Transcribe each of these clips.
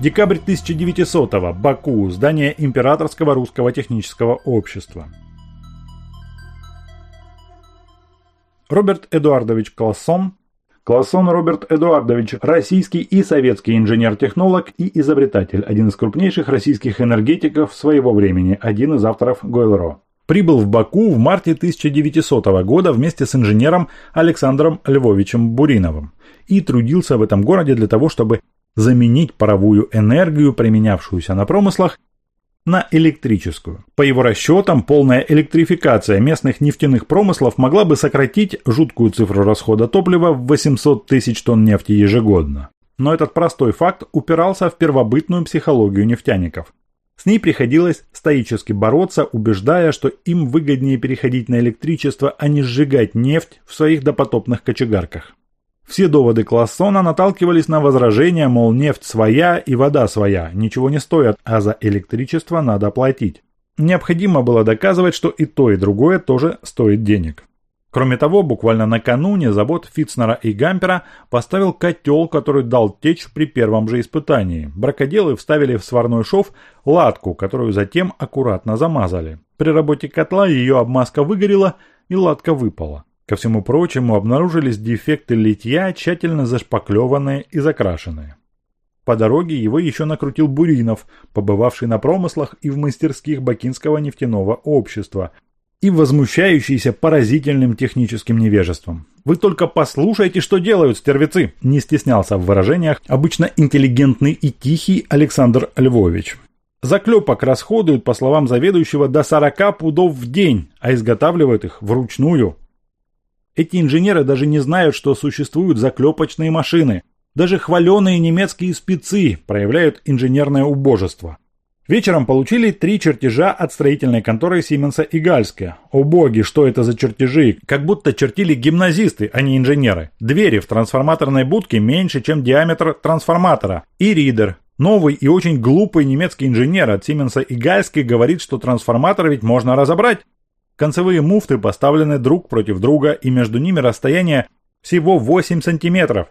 Декабрь 1900 Баку, здание Императорского русского технического общества. Роберт Эдуардович Классон, Классон Роберт Эдуардович – российский и советский инженер-технолог и изобретатель, один из крупнейших российских энергетиков своего времени, один из авторов Гойл-Ро. Прибыл в Баку в марте 1900 года вместе с инженером Александром Львовичем Буриновым и трудился в этом городе для того, чтобы заменить паровую энергию, применявшуюся на промыслах, на электрическую. По его расчетам, полная электрификация местных нефтяных промыслов могла бы сократить жуткую цифру расхода топлива в 800 тысяч тонн нефти ежегодно. Но этот простой факт упирался в первобытную психологию нефтяников. С ней приходилось стоически бороться, убеждая, что им выгоднее переходить на электричество, а не сжигать нефть в своих допотопных кочегарках. Все доводы Классона наталкивались на возражение, мол, нефть своя и вода своя, ничего не стоят, а за электричество надо платить. Необходимо было доказывать, что и то, и другое тоже стоит денег. Кроме того, буквально накануне завод Фитцнера и Гампера поставил котел, который дал течь при первом же испытании. Бракоделы вставили в сварной шов латку, которую затем аккуратно замазали. При работе котла ее обмазка выгорела и латка выпала. Ко всему прочему обнаружились дефекты литья, тщательно зашпаклеванные и закрашенные. По дороге его еще накрутил Буринов, побывавший на промыслах и в мастерских Бакинского нефтяного общества, и возмущающийся поразительным техническим невежеством. «Вы только послушайте, что делают стервецы!» не стеснялся в выражениях обычно интеллигентный и тихий Александр Львович. Заклепок расходуют, по словам заведующего, до 40 пудов в день, а изготавливают их вручную. Эти инженеры даже не знают, что существуют заклепочные машины. Даже хваленые немецкие спецы проявляют инженерное убожество. Вечером получили три чертежа от строительной конторы Сименса и Гальская. О боги, что это за чертежи? Как будто чертили гимназисты, а не инженеры. Двери в трансформаторной будке меньше, чем диаметр трансформатора. И ридер. Новый и очень глупый немецкий инженер от Сименса и Гальски говорит, что трансформатор ведь можно разобрать. Концевые муфты поставлены друг против друга, и между ними расстояние всего 8 сантиметров.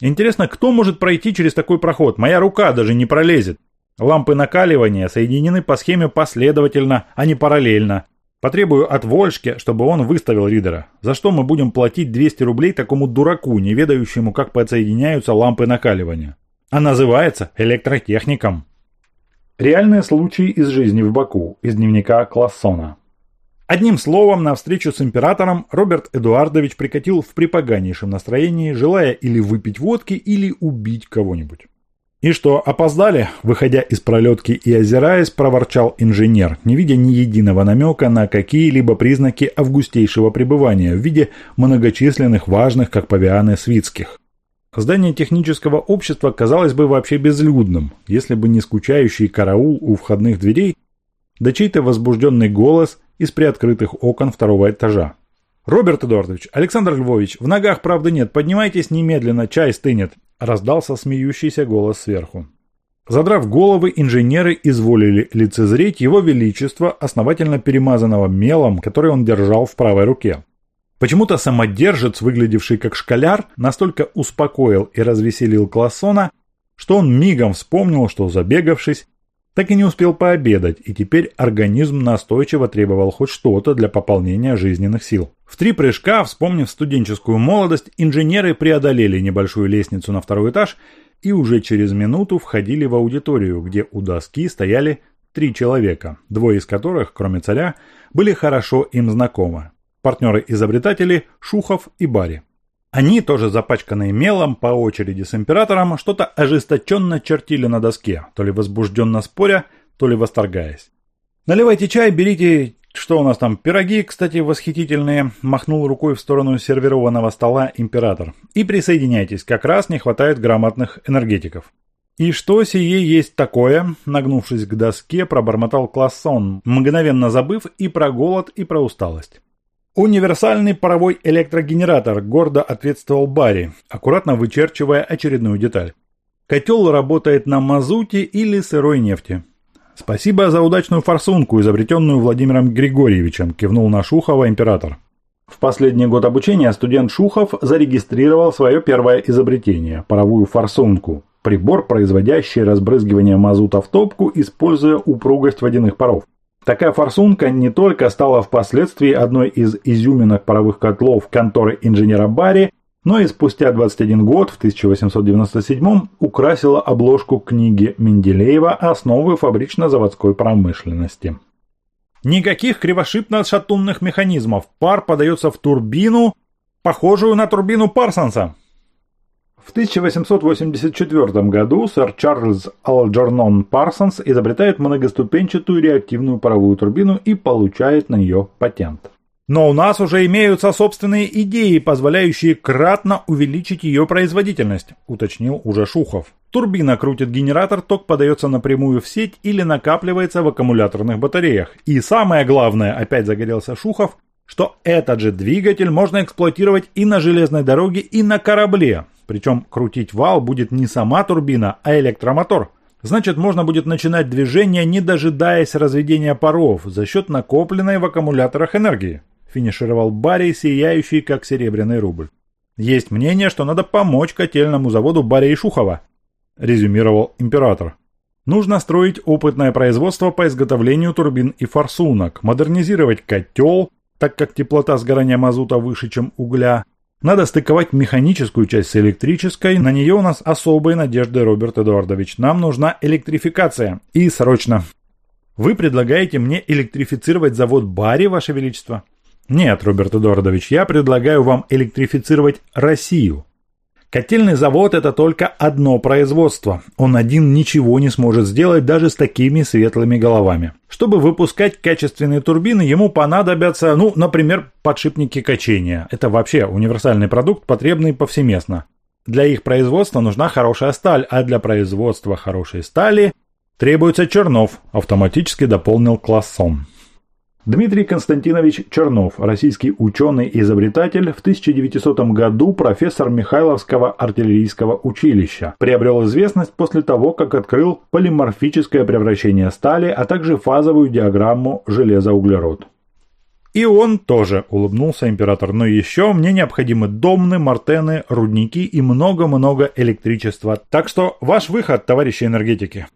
Интересно, кто может пройти через такой проход? Моя рука даже не пролезет. Лампы накаливания соединены по схеме последовательно, а не параллельно. Потребую от Вольшки, чтобы он выставил ридера. За что мы будем платить 200 рублей такому дураку, не ведающему, как подсоединяются лампы накаливания? А называется электротехником. Реальные случаи из жизни в Баку, из дневника Классона. Одним словом, на встречу с императором Роберт Эдуардович прикатил в припоганнейшем настроении, желая или выпить водки, или убить кого-нибудь. «И что, опоздали?» Выходя из пролетки и озираясь, проворчал инженер, не видя ни единого намека на какие-либо признаки августейшего пребывания в виде многочисленных важных, как павианы, свитских. Здание технического общества казалось бы вообще безлюдным, если бы не скучающий караул у входных дверей, да чей-то возбужденный голос из приоткрытых окон второго этажа. «Роберт Эдуардович, Александр Львович, в ногах правды нет, поднимайтесь немедленно, чай стынет», – раздался смеющийся голос сверху. Задрав головы, инженеры изволили лицезреть его величество, основательно перемазанного мелом, который он держал в правой руке. Почему-то самодержец, выглядевший как школяр, настолько успокоил и развеселил Классона, что он мигом вспомнил, что забегавшись, так и не успел пообедать, и теперь организм настойчиво требовал хоть что-то для пополнения жизненных сил. В три прыжка, вспомнив студенческую молодость, инженеры преодолели небольшую лестницу на второй этаж и уже через минуту входили в аудиторию, где у доски стояли три человека, двое из которых, кроме царя, были хорошо им знакомы. Партнеры-изобретатели Шухов и Барри. Они, тоже запачканные мелом, по очереди с императором, что-то ожесточенно чертили на доске, то ли возбужденно споря, то ли восторгаясь. «Наливайте чай, берите, что у нас там, пироги, кстати, восхитительные», махнул рукой в сторону сервированного стола император. «И присоединяйтесь, как раз не хватает грамотных энергетиков». «И что сие есть такое?» Нагнувшись к доске, пробормотал Классон, мгновенно забыв и про голод, и про усталость. «Универсальный паровой электрогенератор», – гордо ответствовал Барри, аккуратно вычерчивая очередную деталь. «Котел работает на мазуте или сырой нефти». «Спасибо за удачную форсунку, изобретенную Владимиром Григорьевичем», – кивнул на Шухова император. В последний год обучения студент Шухов зарегистрировал свое первое изобретение – паровую форсунку. Прибор, производящий разбрызгивание мазута в топку, используя упругость водяных паров. Такая форсунка не только стала впоследствии одной из изюминок паровых котлов конторы инженера Барри, но и спустя 21 год, в 1897 украсила обложку книги Менделеева «Основы фабрично-заводской промышленности». Никаких кривошипно-шатунных механизмов. Пар подается в турбину, похожую на турбину Парсонса. В 1884 году сэр Чарльз Алджернон Парсонс изобретает многоступенчатую реактивную паровую турбину и получает на нее патент. Но у нас уже имеются собственные идеи, позволяющие кратно увеличить ее производительность, уточнил уже Шухов. Турбина крутит генератор, ток подается напрямую в сеть или накапливается в аккумуляторных батареях. И самое главное, опять загорелся Шухов, что этот же двигатель можно эксплуатировать и на железной дороге, и на корабле. Причем крутить вал будет не сама турбина, а электромотор. Значит, можно будет начинать движение, не дожидаясь разведения паров, за счет накопленной в аккумуляторах энергии финишировал Барри, сияющий как серебряный рубль. Есть мнение, что надо помочь котельному заводу Барри Шухова, резюмировал император. Нужно строить опытное производство по изготовлению турбин и форсунок, модернизировать котел, так как теплота сгорания мазута выше, чем угля. Надо стыковать механическую часть с электрической, на нее у нас особые надежды, Роберт Эдуардович. Нам нужна электрификация. И срочно. Вы предлагаете мне электрифицировать завод Барри, Ваше Величество? Нет, Роберт Эдуардович, я предлагаю вам электрифицировать Россию. Котельный завод – это только одно производство. Он один ничего не сможет сделать даже с такими светлыми головами. Чтобы выпускать качественные турбины, ему понадобятся, ну, например, подшипники качения. Это вообще универсальный продукт, потребный повсеместно. Для их производства нужна хорошая сталь, а для производства хорошей стали требуется Чернов, автоматически дополнил классом. Дмитрий Константинович Чернов, российский ученый и изобретатель, в 1900 году профессор Михайловского артиллерийского училища. Приобрел известность после того, как открыл полиморфическое превращение стали, а также фазовую диаграмму железо-углерод. И он тоже, улыбнулся император, но еще мне необходимы домны, мартены, рудники и много-много электричества. Так что ваш выход, товарищи энергетики.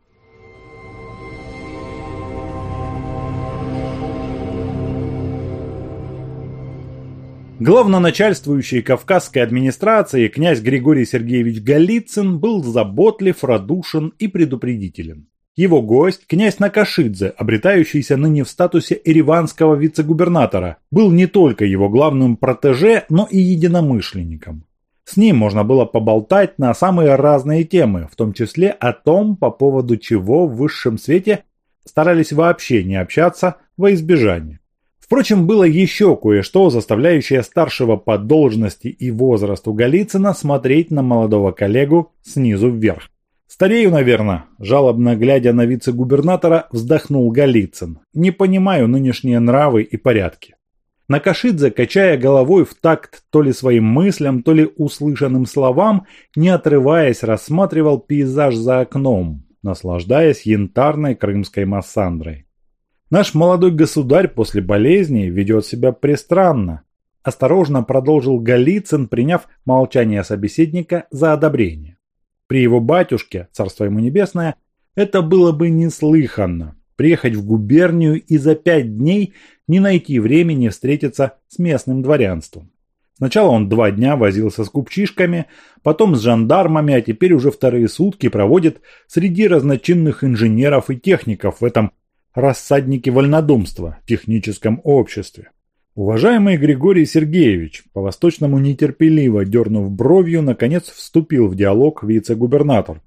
Главноначальствующий Кавказской администрации князь Григорий Сергеевич Голицын был заботлив, радушен и предупредителен. Его гость, князь Накашидзе, обретающийся ныне в статусе ереванского вице-губернатора, был не только его главным протеже, но и единомышленником. С ним можно было поболтать на самые разные темы, в том числе о том, по поводу чего в высшем свете старались вообще не общаться во избежание. Впрочем, было еще кое-что, заставляющее старшего по должности и возрасту Голицына смотреть на молодого коллегу снизу вверх. «Старею, наверное», – жалобно глядя на вице-губернатора, вздохнул Голицын. «Не понимаю нынешние нравы и порядки». Накашидзе, качая головой в такт то ли своим мыслям, то ли услышанным словам, не отрываясь, рассматривал пейзаж за окном, наслаждаясь янтарной крымской массандрой. Наш молодой государь после болезни ведет себя пристранно. Осторожно продолжил Голицын, приняв молчание собеседника за одобрение. При его батюшке, царство ему небесное, это было бы неслыханно. Приехать в губернию и за пять дней не найти времени встретиться с местным дворянством. Сначала он два дня возился с купчишками, потом с жандармами, а теперь уже вторые сутки проводит среди разночинных инженеров и техников в этом рассадники вольнодумства в техническом обществе. Уважаемый Григорий Сергеевич, по-восточному нетерпеливо дернув бровью, наконец вступил в диалог вице-губернатор.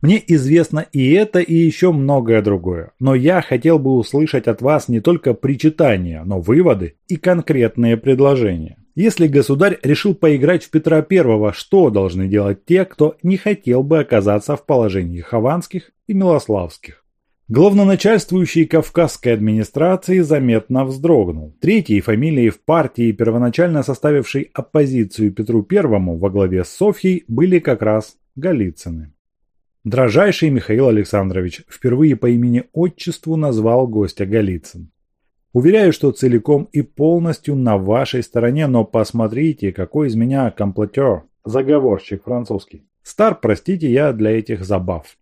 Мне известно и это, и еще многое другое, но я хотел бы услышать от вас не только причитания, но выводы и конкретные предложения. Если государь решил поиграть в Петра Первого, что должны делать те, кто не хотел бы оказаться в положении Хованских и Милославских? Главноначальствующий Кавказской администрации заметно вздрогнул. Третьей фамилией в партии, первоначально составившей оппозицию Петру Первому во главе с Софьей, были как раз Голицыны. Дрожайший Михаил Александрович впервые по имени-отчеству назвал гостя Голицын. Уверяю, что целиком и полностью на вашей стороне, но посмотрите, какой из меня комплотер, заговорщик французский. Стар, простите, я для этих забав.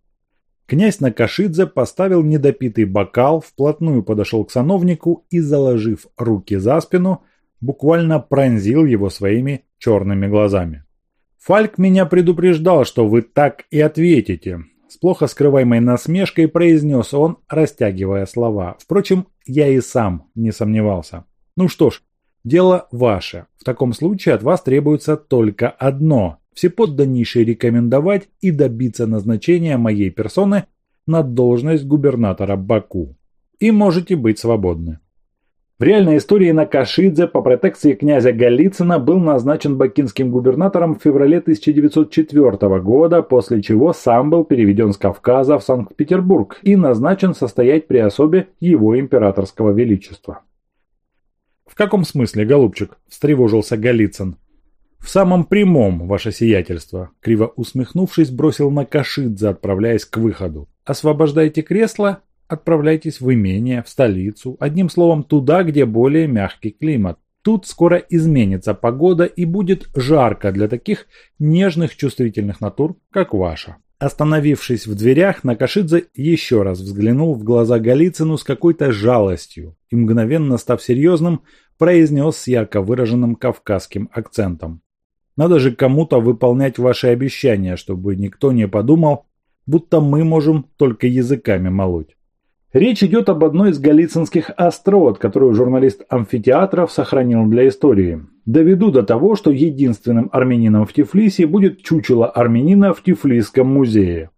Князь Накашидзе поставил недопитый бокал, вплотную подошел к сановнику и, заложив руки за спину, буквально пронзил его своими черными глазами. «Фальк меня предупреждал, что вы так и ответите», с плохо скрываемой насмешкой произнес он, растягивая слова. Впрочем, я и сам не сомневался. Ну что ж, дело ваше. В таком случае от вас требуется только одно – всеподданнейше рекомендовать и добиться назначения моей персоны на должность губернатора Баку. И можете быть свободны. В реальной истории Накашидзе по протекции князя Голицына был назначен бакинским губернатором в феврале 1904 года, после чего сам был переведен с Кавказа в Санкт-Петербург и назначен состоять при особе его императорского величества. «В каком смысле, голубчик?» – встревожился Голицын. «В самом прямом, ваше сиятельство», – криво усмехнувшись, бросил Накашидзе, отправляясь к выходу. «Освобождайте кресло Отправляйтесь в имение, в столицу, одним словом туда, где более мягкий климат. Тут скоро изменится погода и будет жарко для таких нежных чувствительных натур, как ваша. Остановившись в дверях, Накашидзе еще раз взглянул в глаза Голицыну с какой-то жалостью и, мгновенно став серьезным, произнес с ярко выраженным кавказским акцентом. «Надо же кому-то выполнять ваши обещания, чтобы никто не подумал, будто мы можем только языками молоть. Речь идет об одной из галицинских острот, которую журналист амфитеатров сохранил для истории. Доведу до того, что единственным армянином в Тифлисе будет чучело армянина в Тифлисском музее.